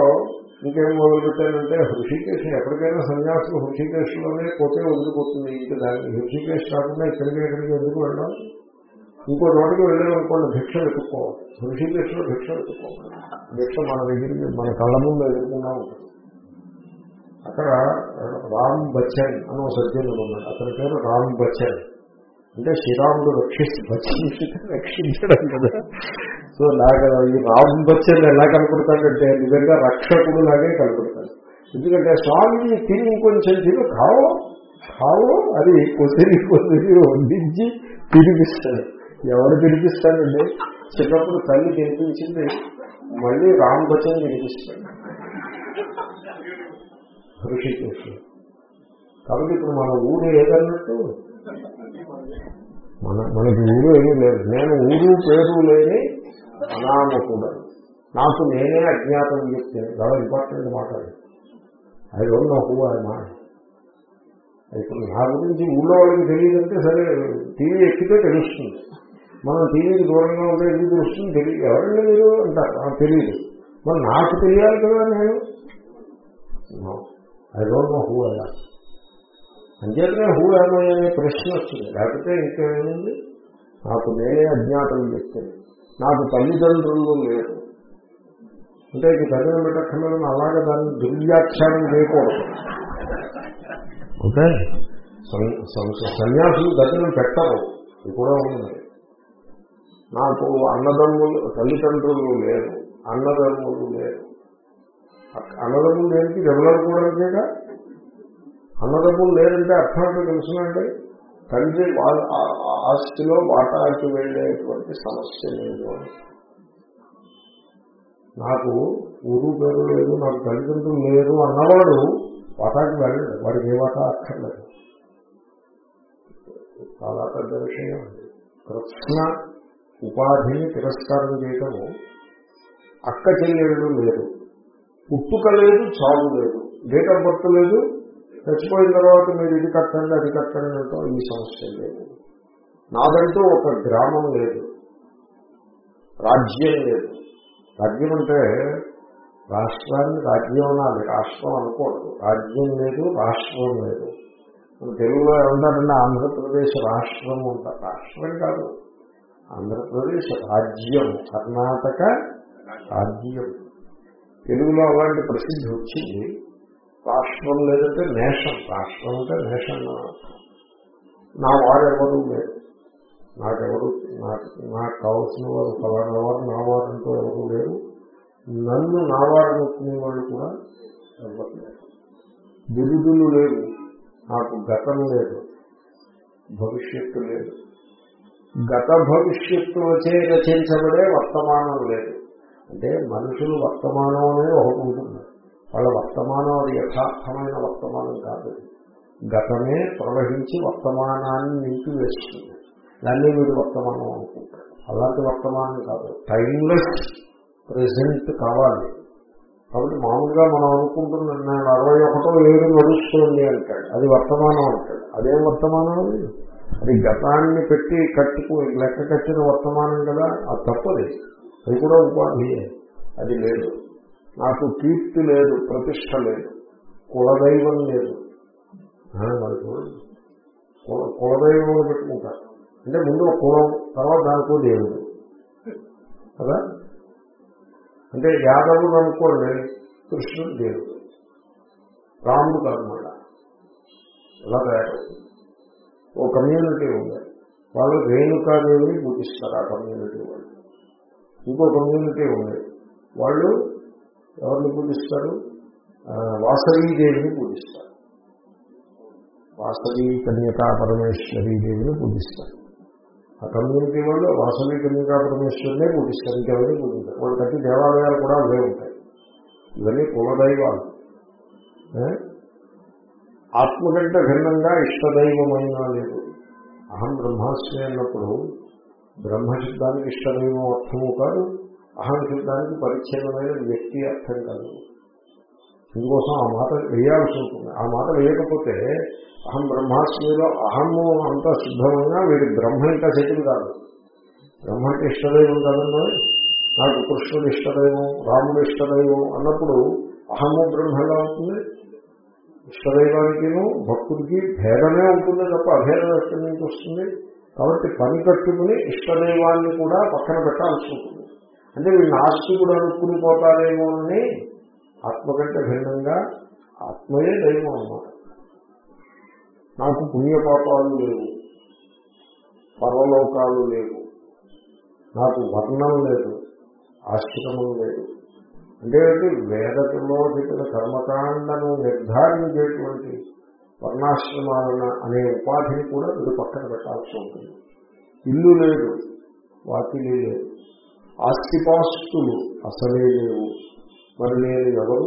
ఇంకేం మొదలుపెట్టానంటే హృషికేశ్ ఎప్పటికైనా సన్యాసులు హృషికేశ్లోనే పోతే వదిలిపోతుంది. ఇంక దాన్ని హృషికేశ్ కాకుండా ఇక్కడికి ఎక్కడికి ఎందుకు వెళ్ళడం ఇంకో రోడ్డుకి వెళ్ళాలనుకోండి భిక్ష వెతుక్కోవాలి. హృషికేశ్లో భిక్ష వెతుక్కోవాలి. భిక్ష మన దగ్గరికి మన కళ్ళ ముందు ఎదుర్కొన్నా ఉంటుంది. అక్కడ రామ్ బచ్చన్ అని ఒక సజ్జనుడు ఉన్నాడు. అతని పేరు రామ్ బచ్చన్. అంటే శ్రీరాముడు రక్షిస్తూ బచ్చన్ రక్షించడం కదా. సో నాకు ఈ రామ్ బచ్చన్ ఎలా కనపడతాడంటే నిజంగా రక్షకుడు లాగే కనపడతాడు. ఎందుకంటే స్వామి తిని ఇంకొంచెం తిని కావో కావో అది కొద్దిరి కొద్దిరి వండించి తినిపిస్తాడు. ఎవరు తినిపిస్తాడండి? చిన్నప్పుడు తల్లి తినిపించింది మళ్ళీ రామ్ బచ్చన్ తినిపిస్తాడు. ఋషికేశ్ కాబట్టి ఇప్పుడు మన ఊరు ఏదన్నట్టు? మన మనకి ఊరు ఏమీ లేదు. నేను ఊరు పేరు లేని అనామకుడు నాకు నేనే అజ్ఞాతం చెప్తాను చాలా ఇంపార్టెంట్ మాట్లాడు I don't know who I మాట ఇప్పుడు నా గురించి ఊళ్ళో వాళ్ళకి తెలియదంటే సరే టీవీ ఎక్కితే తెలుస్తుంది. మనం టీవీకి దూరంగా ఉంటే ఎందుకు తెలుస్తుంది? తెలియదు ఎవరండి మీరు? అంటారు. నాకు తెలియదు మరి నాకు తెలియాలి కదా నేను? I don't know who I అంచేతనే హూ ఏమయ్యే అనే ప్రశ్న వచ్చింది లేకపోతే ఇంకేమైంది? నాకు నేనే అజ్ఞాతం చెప్తాను నాకు తల్లిదండ్రులు లేరు. అంటే ఇది తగిన పెట్టక్కర్లేదని అలాగే దాన్ని దుర్వ్యాఖ్యానం చేయకూడదు. ఓకే. సన్యాసులు దర్శనం పెట్టరు. ఇది కూడా ఉంది నాకు అన్నదమ్ములు తల్లిదండ్రులు లేరు. అన్నదమ్ములు లేరు. అన్నదమ్ములు లేనికి రెగ్యులర్ కూడా అన్నదమ్ములు లేరంటే అర్థం తెలుసునండి తండ్రి వాళ్ళ ఆస్తిలో వాటాకి వెళ్ళేటువంటి సమస్య లేదు నాకు ఊరు పేరు లేదు నాకు తల్లిదండ్రులు లేరు అన్నవాడు వాటాకి వెళ్ళడు. వాడికి ఏ వాటా అక్కర్లేదు. చాలా పెద్ద విషయం కృష్ణ ఉపాధిని తిరస్కారం చేయటము అక్క చెల్లెళ్ళు లేరు. పుట్టుక లేదు చావు లేదు. డేట్ ఆఫ్ బర్త్ లేదు. చచ్చిపోయిన తర్వాత మీరు ఇది కట్టండి అది కట్టండి అంటూ ఈ సమస్య లేదు. నాదంటూ ఒక గ్రామం లేదు. రాజ్యం లేదు. రాజ్యం అంటే రాష్ట్రాన్ని రాజ్యం అనాలి. రాష్ట్రం అనుకోవద్దు రాజ్యం లేదు రాష్ట్రం లేదు. మన తెలుగులో ఏమంటారంటే ఆంధ్రప్రదేశ్ రాష్ట్రం ఉంటారు రాష్ట్రం కాదు. ఆంధ్రప్రదేశ్ రాజ్యం. కర్ణాటక రాజ్యం. తెలుగులో అలాంటి ప్రసిద్ధి వచ్చింది. రాష్ట్రం లేదంటే నేషన్ రాష్ట్రం అంటే నేషన్ నా వారెవరు లేరు. నాకెవరు నాకు నాకు వారు ఫలానా వారు నా వారంటూ ఎవరు లేరు. నన్ను నా వారనుకునే వాళ్ళు కూడా ఎవరు లేరు. బిరుదులు లేవు. నాకు గతం లేదు. భవిష్యత్తు లేదు. గత భవిష్యత్తులచే రచించబడే వర్తమానం లేదు. అంటే మనుషులు వర్తమానం అనేది ఒకటి ఉంటుంది వాళ్ళ వర్తమానం అది యథార్థమైన వర్తమానం కాదు. గతమే ప్రవహించి వర్తమానాన్ని నింపి వేస్తుంది దాన్ని వీడు వర్తమానం అనుకుంటారు అలాంటి వర్తమానం కాదు. టైమ్లెస్ ప్రెసెంట్ కావాలి. కాబట్టి మామూలుగా మనం అనుకుంటున్నాం నేను అరవై ఒకటో ఏడు నడుస్తుంది అంటాడు. అది వర్తమానం అంటాడు. అదేం వర్తమానం అది? అది గతాన్ని పెట్టి కట్టుకు లెక్క కట్టిన వర్తమానం కదా. అది తప్పదు అది కూడా ఉపాధియే అది లేదు. నాకు కీర్తి లేదు ప్రతిష్ట లేదు. కులదైవం లేదు. మరి చూడండి. కుల కులదైవం పెట్టుకుంటారు. అంటే ముందు కులం తర్వాత దానికో దేవుడు. కదా? అంటే యాదవులు అనుకోండి కృష్ణుడు దేవుడు. రాముడు కాదు మళ్ళా ఎలా తయారవుతుంది? ఓ కమ్యూనిటీ ఉంది వాళ్ళు రేణుకాదేవిని పూజిస్తారు ఆ కమ్యూనిటీ వాళ్ళు. ఇంకో కమ్యూనిటీ ఉంది. వాళ్ళు ఎవరిని పూజిస్తారు? వాసవీదేవిని పూజిస్తారు. వాసవి కన్యకా పరమేశ్వరీ దేవిని పూజిస్తారు. ఆ కమ్యూనిటీ వాళ్ళు వాసవి కన్యకా పరమేశ్వరినే పూజిస్తారు ఇంకెవరిని పూజిస్తారు వాళ్ళు దేవాలయాలు కూడా అవే ఉంటాయి. ఇవన్నీ కులదైవాలు. ఆత్మకంట ఆత్మ కంటే భిన్నంగా ఇష్టదైవమైన లేదు అహం బ్రహ్మాస్మి అన్నప్పుడు బ్రహ్మశబ్దానికి ఇష్టమైన అర్థము కాదు అహం శబ్దానికి పరిచ్ఛిన్నమైన వ్యక్తి అర్థం కాదు. ఇందుకోసం ఆ మాట వేయాల్సి ఉంటుంది. ఆ మాట వేయకపోతే అహం బ్రహ్మాస్మిలో అహము అంతా సిద్ధమైనా వీడి బ్రహ్మ ఇంకా సెటిల్ కాదు. బ్రహ్మకి ఇష్టదైవం కదండి నాకు కృష్ణుడు ఇష్టదైవం రాముడు ఇష్టదైవం అన్నప్పుడు అహము బ్రహ్మ ఎలా అవుతుంది ఇష్టదైవానికిను భక్తుడికి భేదమే ఉంటుంది తప్ప అభేదం ఎక్కడి నుంచి వస్తుంది? కాబట్టి పని కట్టుకుని ఇష్టదైవాన్ని కూడా పక్కన పెట్టాల్సి ఉంటుంది. అంటే వీళ్ళు నాస్తికుడు అనుకుని పోతారేమో అని ఆత్మ కంటే భిన్నంగా ఆత్మయే దైవం అన్నమాట. నాకు పుణ్యపాపాలు లేవు. పరలోకాలు లేవు. నాకు వర్ణం లేదు. ఆశ్రమం లేదు. అంటే ఏంటి? వేదకులో చెప్పిన కర్మకాండను నిర్ధారించేటువంటి వర్ణాశ్రమాలన అనే ఉపాధిని కూడా మీరు పక్కన పెట్టాల్సి ఉంటుంది. ఇల్లు లేదు వాకిలి లేదు ఆస్తిపాస్తులు అసలే లేవు. మరి నేను ఎవరు?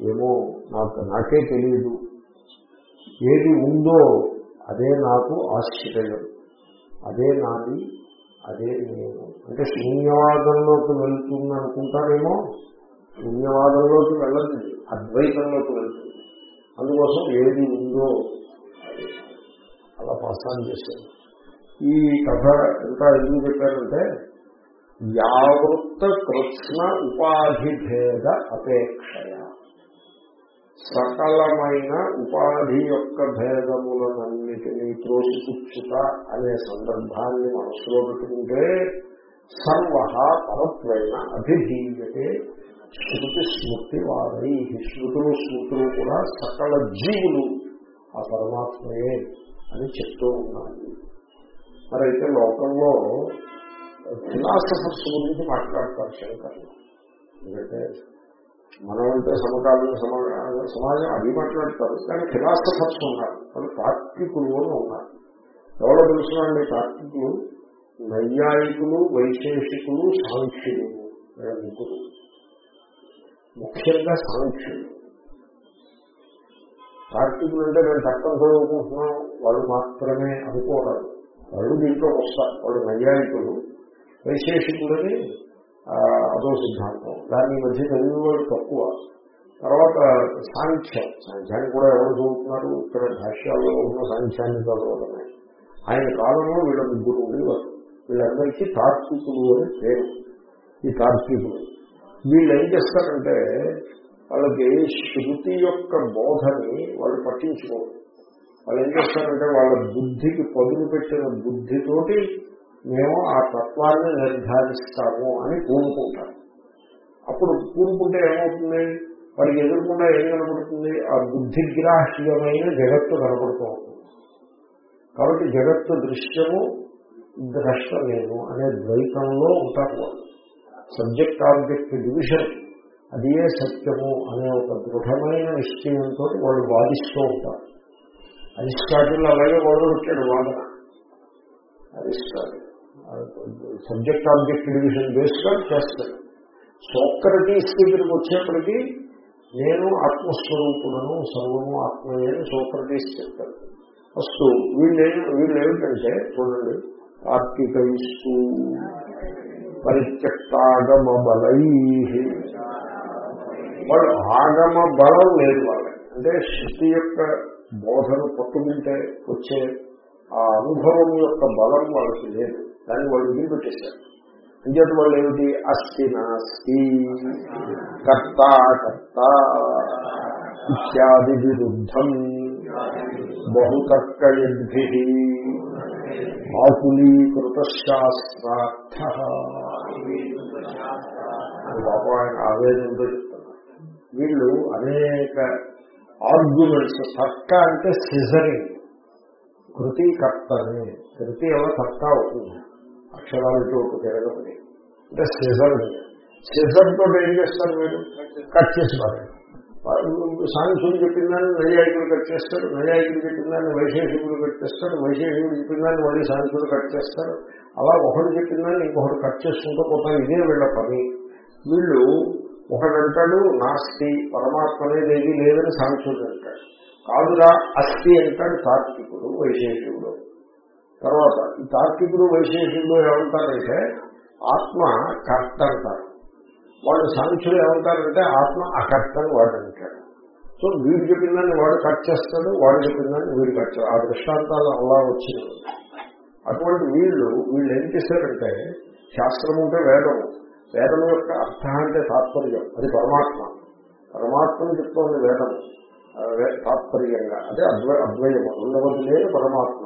ఏమో నాకు నాకే తెలియదు ఏది ఉందో అదే నాకు ఆశ్చర్యం. అదే నాది అదే నేను. అంటే శూన్యవాదంలోకి వెళ్తుంది అనుకుంటారేమో శూన్యవాదంలోకి వెళ్ళదు అద్వైతంలోకి వెళ్తుంది. అందుకోసం ఏది ఉందో అలా పాసాన్ చేశాను ఈ కథ ఇంకా ఎందుకు చెప్పారంటే వ్యావృత్త కృష్ణ ఉపాధి భేద అపేక్షయ. సకలమైన ఉపాధి యొక్క భేదములనన్నిటినీ త్రోసిపుచ్చుట అనే సందర్భాన్ని మనసులో పెట్టుకుంటే సర్వ పరత్వైన అభిధీయతే శృతి స్మృతి వారై. శృతులు స్మృతులు కూడా సకల జీవులు ఆ పరమాత్మయే అని చెప్తూ ఉన్నాయి మరైతే లోకంలో ఫిలాసఫర్స్ గురించి మాట్లాడతారు శంకర్లు ఎందుకంటే మనం అంటే సమకాలీన సమా- సమాజం అది మాట్లాడతారు కానీ ఫిలాసఫర్స్ ఉన్నారు. వాళ్ళు తాత్వికులు కూడా ఉన్నారు. ఎవరో తెలుసునండి తాత్వికులు నైయాయికులు వైశేషికులు సాంఖ్యులు. ముగ్గురు ముఖ్యంగా సాంఖ్యులు కార్తీకులు అంటే నేను చట్టం చదువుకుంటున్నాను వాళ్ళు మాత్రమే అనుకోరాదు వాళ్ళు దీంట్లో వస్తారు. వాళ్ళు నైయాయికులు వైశేషికులని అదో సిద్ధాంతం. దాన్ని మధ్య చదివిన వాళ్ళు తక్కువ. తర్వాత సాంఖ్యం. సాంఖ్యాన్ని కూడా ఎవరు చదువుతున్నారు? ఇక్కడ భాష్యాల్లో ఉన్న సాంఖ్యాన్ని చదవడమే. ఆయన కాలంలో వీళ్ళ ముగ్గురు ఉండేవారు. వీళ్ళందరికీ తార్కికులు అని పేరు. ఈ తార్కికులు వీళ్ళు ఏం చేస్తారంటే వాళ్ళకి శృతి యొక్క బోధని వాళ్ళు పట్టించుకోరు. వాళ్ళు ఏం చేస్తారంటే వాళ్ళ బుద్ధికి పదులు పెట్టిన బుద్ధితోటి మేము ఆ తత్వాన్ని నిర్ధారిస్తాము అని పూనుకుంటారు అప్పుడు పూనుకుంటే ఏమవుతుంది? వారికి ఎదురుకుండా ఏం కనపడుతుంది? ఆ బుద్ధిగ్రాహ్యమైన జగత్తు కనపడుతూ ఉంటుంది. కాబట్టి జగత్తు దృశ్యము ద్రష్ట నేను అనే ద్వైతంలో ఉంటారు వాళ్ళు. Subject object division. అదే సత్యము అనే ఒక దృఢమైన నిశ్చయంతో వాళ్ళు వాదిస్తూ ఉంటారు. అరిస్టాటిల్ అలాగే మొదలుపెట్టాడు వాదన అరిస్టాటిల్. సబ్జెక్ట్ ఆబ్జెక్ట్ డివిజన్ బేస్గా చేస్తాడు. సోక్రటీస్ దగ్గరికి వచ్చేప్పటికీ నేను ఆత్మస్వరూపులను సర్వము ఆత్మయే అని సోక్రటీస్ చెప్తాడు. ఫస్ట్ వీళ్ళు వీళ్ళు ఏమిటంటే చూడండి తార్కికయిస్తూ పరిత్యక్తాగమ బలై వాళ్ళు ఆగమ బలం లేదు వాళ్ళకి అంటే శృతి యొక్క బోధను పట్టుకుంటే వచ్చే ఆ అనుభవం యొక్క బలం వాళ్ళకి లేదు. దాన్ని వాళ్ళు వదిలిపెట్టేశారు అంచేత వాళ్ళు ఏమిటి? అస్థి నాస్తి కర్త కర్త ఇత్యాది విరుద్ధం బహుతర్కయద్భి ఆకులీకృత శాస్త్రార్థ అని ఆయన ఆవేదనతో చెప్తున్నారు. వీళ్ళు అనేక ఆర్గ్యుమెంట్స్. తర్క అంటే సిజరింగ్ కృతి కర్తని. కృతి ఎవరు కర్త అవుతుంది. అక్షరాలతో ఒక తిరగమని అంటే సిజర్. సిజర్ తోటి ఏం చేస్తారు మీరు? కట్ చేసి పారండి సాంఖ్యులు చెప్పిందాన్ని నైయాయికులు కట్ చేస్తారు నైయాయికులు చెప్పిందాన్ని వైశేషికులు కట్ చేస్తారు వైశేషికులు చెప్పిందాన్ని మళ్ళీ సాంఖ్యులు కట్ చేస్తారు. అలా ఒకడు చెప్పిందాన్ని ఇంకొకటి కట్ చేసుకుంటూ పోతాం ఇదే వీళ్ళ పని. వీళ్ళు ఒకడంటాడు నాస్తి పరమాత్మ అనేది ఏది లేదని సాంఖ్యుడు అంటాడు. కాదురా అస్థి అంటాడు తార్కికుడు వైశేషికుడు. తర్వాత ఈ తార్కికుడు వైశేషికుడు ఏమంటారంటే ఆత్మ కర్త అంటారు. వాళ్ళు సాంఖ్యులు ఏమంటారంటే ఆత్మ అకర్తని వాడు అంటాడు. సో వీడు చెప్పిందాన్ని వాడు కట్ చేస్తాడు వాడు చెప్పిందాన్ని వీడు కట్ చేస్తాడు. ఆ దృష్టాంతాలు అలా వచ్చింది అటువంటి వీళ్ళు వీళ్ళు ఏం చేశారంటే శాస్త్రం ఉంటే వేదం. వేదం యొక్క అర్థ అంటే తాత్పర్యం. అది పరమాత్మ. పరమాత్మను చెప్తోంది వేదం. తాత్పర్యంగా. అదే అద్వై అద్వయము. రెండవది లేదు పరమాత్మ.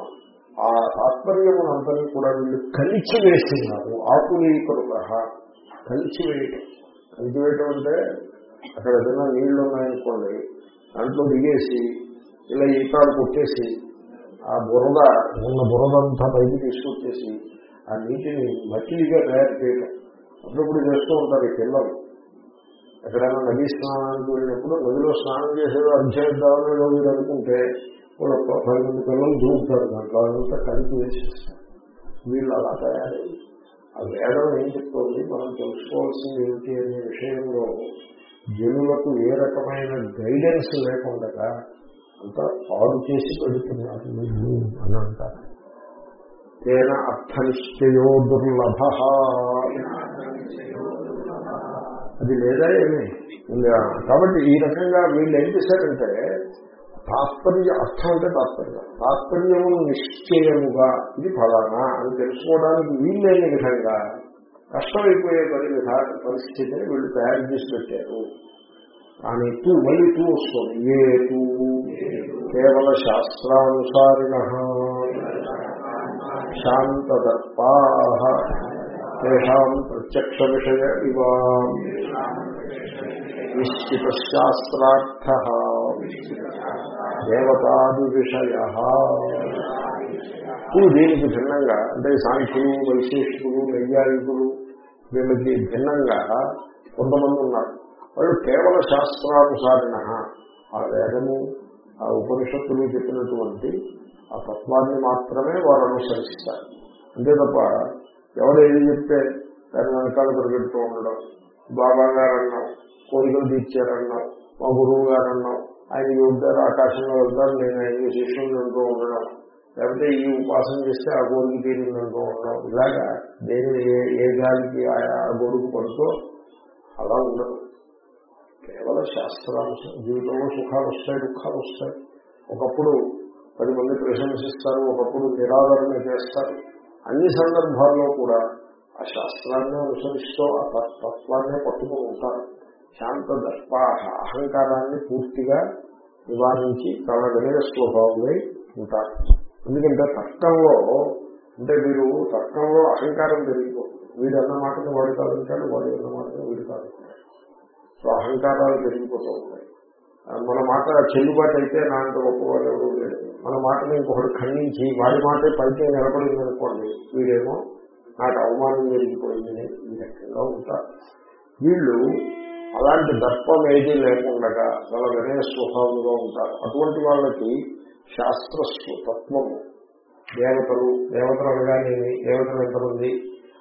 ఆ తాత్పర్యమునందరినీ కూడా వీళ్ళు కలిసి వేస్తున్నారు ఆకులీకరుణ కలిసి వేయటం కల్టివేటర్ అంటే అక్కడ ఏదైనా నీళ్ళు ఉన్నాయనుకోండి దాంట్లో దిగేసి ఇలా ఈతాడు కొట్టేసి ఆ బురద ఉన్న బురదంతా పైకి తీసుకొచ్చేసి ఆ నీటిని మట్టిగా తయారు చేయడం అప్పుడప్పుడు చేస్తూ ఉంటారు ఈ పిల్లలు. ఎక్కడైనా నదీ స్నానానికి వెళ్ళినప్పుడు నదిలో స్నానం చేసేదో అధ్యయనం మీరు అనుకుంటే వాళ్ళు పది మంది పిల్లలు దూకుతారు దాంట్లో అదంతా కలిపి వేసేస్తారు. వీళ్ళు అలా తయారయ్యి ఆ వేదం ఏం చెప్తోంది? మనం తెలుసుకోవాల్సింది ఏమిటి అనే విషయంలో జనులకు ఏ రకమైన గైడెన్స్ లేకుండా అంతా పాడు చేసి పెడుతున్నారు వీళ్ళు అని అంటారు. తేన అర్థనిశ్చయో దుర్లభ. అది లేదా ఏమి? కాబట్టి ఈ రకంగా వీళ్ళు ఏం చేశారంటే తాత్పర్య అర్థం అంటే తాత్పర్యం. తాత్పర్యము నిశ్చయముగా ఇది ఫలానా అని తెలుసుకోవడానికి వీళ్ళైన విధంగా కష్టమైపోయే పరి విధా పరిస్థితిని వీళ్ళు తయారు చేసి పెట్టారు. కానీ తూ మళ్ళీ తూ వస్తుంది. ఏ తూ? కేవల శాస్త్రానుసారిణ. శాంతదర్పా. ప్రత్యక్ష విషయ ఇవా. నిశ్చిత శాస్త్రార్థ దేవతాది విషయ ఇది దీనికి భిన్నంగా అంటే సాంఖ్యులు వైశేషికులు నైయాయికులు వీళ్ళకి భిన్నంగా కొంతమంది ఉన్నారు. వాళ్ళు కేవల శాస్త్రానుసారిన ఆ వేదము ఆ ఉపనిషత్తులు చెప్పినటువంటి ఆ తత్వాన్ని మాత్రమే వారు అనుసరిస్తారు. అంతే తప్ప ఎవరు ఏది చెప్తే దాని వెనకాల పరిగెడుతూ ఉండడం బాబా గారు అన్నాం కోరికలు తీర్చారన్నాం మా గురువు గారు అన్నాం ఆయన యోగ్యారు ఆకాశంలో వెళ్తారు నేను ఆయన శిష్యులు అంటూ ఉండడం. లేకపోతే ఈ ఉపాసన చేస్తే ఆ గోరుకు తీరిందంటూ ఉండడం. ఇలాగా దేని ఏ ఏ గాలికి ఆయా ఆ గోరుకు పడుతూ అలా ఉండదు కేవలం శాస్త్రాంశం. జీవితంలో సుఖాలు వస్తాయి దుఃఖాలు వస్తాయి. ఒకప్పుడు పది మంది ప్రశంసిస్తారు ఒకప్పుడు నిరాదరణ చేస్తారు. అన్ని సందర్భాల్లో కూడా ఆ శాస్త్రాన్ని అనుసరిస్తూ ఆ తత్- తత్వాన్నే పట్టుకుని ఉంటారు. శాంత దర్పాహ అహంకారాన్ని పూర్తిగా నివారించి తన వినయ స్వభావమై ఉంటారు. ఎందుకంటే తర్కంలో అంటే మీరు తర్కంలో అహంకారం పెరిగిపోతుంది. వీడు అన్న మాటను వాడు కాదంటాడు వాడు అన్న మాటను వీడు కాదంటాడు. సో అహంకారాలు పెరిగిపోతూ ఉంటాయి. మన మాట చెల్లుబాటు అయితే నా అంత గొప్పవాడు ఎవరు లేదు మన మాటని ఇంకొకటి ఖండించి వాడి మాట పైకి నిలబడింది అనుకోండి వీడేమో నాకు అవమానం జరిగిపోయిందని ఈ రకంగా ఉంటారు. వీళ్ళు అలాంటి దర్పం ఏదీ లేకుండా చాలా వినయ స్వభావంగా ఉంటారు. అటువంటి వాళ్ళకి శాస్త్ర తత్వము. దేవతలు దేవతలు అనగానేమి దేవతలు ఎంతమంది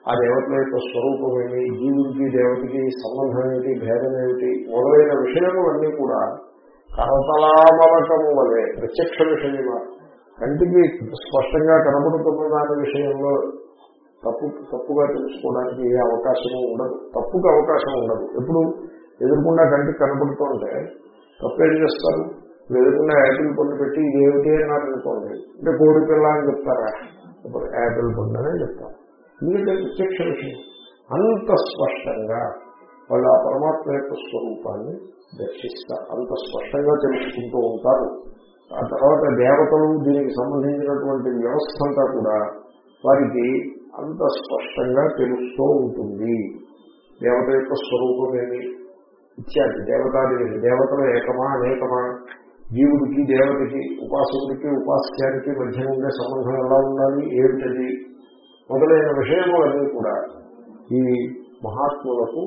ఆ దేవతల యొక్క స్వరూపం ఏమి? జీవుడికి దేవతకి సంబంధం ఏమిటి? భేదం ఏమిటి? మొదలైన విషయములన్నీ కూడా కరతలామలకము వలె ప్రత్యక్ష విషయమా? కంటికి స్పష్టంగా కనబడుతున్న దాని విషయంలో తప్పు తప్పుగా తెలుసుకోవడానికి ఏ అవకాశము ఉండదు. తప్పుకు అవకాశం ఉండదు. ఎప్పుడు? ఎదురుకుండా కంటికి కనబడుతుంటే తప్పేం చేస్తారు? ఇప్పుడు ఎదురుకుండా యాపిల్ పండు పెట్టి ఇది ఏమిటి అన్నారు అనుకోండి. అంటే కోడి పిల్ల అని చెప్తారా? ఇప్పుడు యాపిల్ పండు అనే చెప్తారు ఎందుకంటే ప్రత్యక్ష విషయం. అంత స్పష్టంగా వాళ్ళు ఆ పరమాత్మ యొక్క స్వరూపాన్ని దర్శిస్తారు అంత స్పష్టంగా తెలుసుకుంటూ ఉంటారు. ఆ తర్వాత దేవతలు దీనికి సంబంధించినటువంటి వ్యవస్థ అంతా కూడా వారికి అంత స్పష్టంగా తెలుస్తూ ఉంటుంది. దేవత యొక్క స్వరూపమేమి ఇత్యాది దేవతాది దేవతలు ఏకమా అనేకమా? జీవుడికి దేవతకి ఉపాసకుడికి ఉపాస్యానికి మధ్య ఉండే సంబంధం ఎలా ఉండాలి? ఏమిటది? మొదలైన విషయములన్నీ కూడా ఈ మహాత్ములకు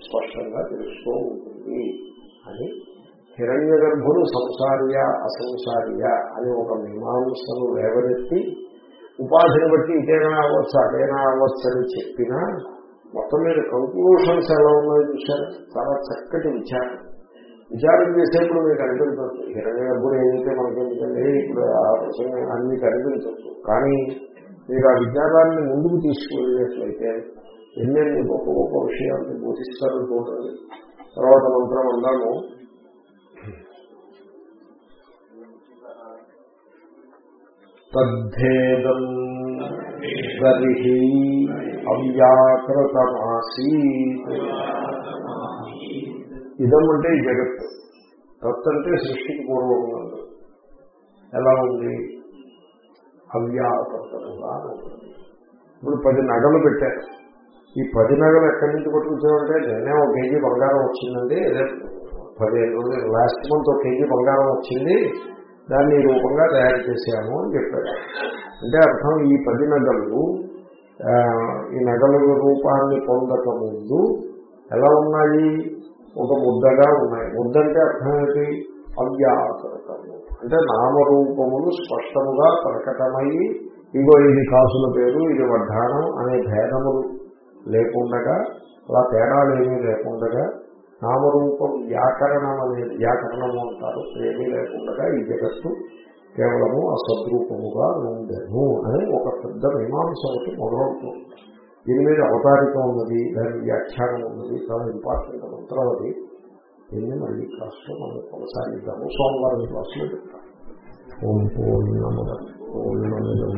స్పష్టంగా తెలుస్తూ ఉంటుంది అని హిరణ్య గర్భుడు సంసార్య అసంసార్య అని ఒక మీమాంసను లేవనెత్తి ఉపాధిని బట్టి ఇదేనా అవ్వచ్చు అదేనా అవ్వచ్చు అని చెప్పినా మొత్తం మీద కంక్లూషన్స్ ఎలా ఉన్నాయో చూశారు? చాలా చక్కటి విచారం విచారం చేసేప్పుడు మీకు అనిపించవచ్చు ఇరవై గర్భుడు ఏదైతే మనకు ఎందుకంటే ఇప్పుడు ఆ ప్రసంగం అన్ని కనిపించవచ్చు. కానీ మీరు ఆ విచారాన్ని ముందుకు తీసుకువెళ్ళినట్లయితే ఎన్నెన్ని గొప్ప గొప్ప విషయాలను బోధిస్తారు చూడండి. తర్వాత మంత్రం అందాము. తద్ధేదం గరిహి అవ్యాకృతమాసీ ఇదం అంటే ఈ జగత్తు. తత్ అంటే సృష్టికి పూర్వం ఉన్నది ఎలా ఉంది? అవ్యాకృతంగా ఇప్పుడు పది నగలు పెట్టారు. ఈ పది నగలు ఎక్కడి నుంచి పట్టుకొచ్చామంటే నిన్నే ఒక కేజీ బంగారం వచ్చిందండి. పదిహేను రోజులు లాస్ట్ మంత్ ఒక కేజీ బంగారం వచ్చింది. దాన్ని రూపంగా తయారు చేశాము అని చెప్పారు. అంటే అర్థం ఈ పది నగలు ఈ నగల రూపాన్ని పొందక ముందు ఎలా ఉన్నాయి? ఒక ముద్దగా ఉన్నాయి. ముద్ద అంటే అర్థం ఏంటి? అవ్యాకృతము. అంటే నామరూపములు స్పష్టముగా ప్రకటమయ్యి ఇగో ఇది కాసుల పేరు ఇది వడ్డానం అనే భేదములు లేకుండగా అలా తేడాలు ఏమీ లేకుండగా నామరూపం వ్యాకరణం అనేది వ్యాకరణము అంటారు. ఏమీ లేకుండా ఈ జగత్తు కేవలము అసద్రూపముగా ఉండెను అని ఒక పెద్ద మీమాంస ఒకటి మొదలవుతుంది. దీని మీద అవతారిక ఉన్నది దాని వ్యాఖ్యానం ఉన్నది చాలా ఇంపార్టెంట్ మంత్రం అది దీన్ని మళ్ళీ క్లాస్లో మనం కొనసాగిద్దాము సోమవారం క్లాస్లో చెప్తాం. ఓం పూర్ణముద పూర్ణమిదం.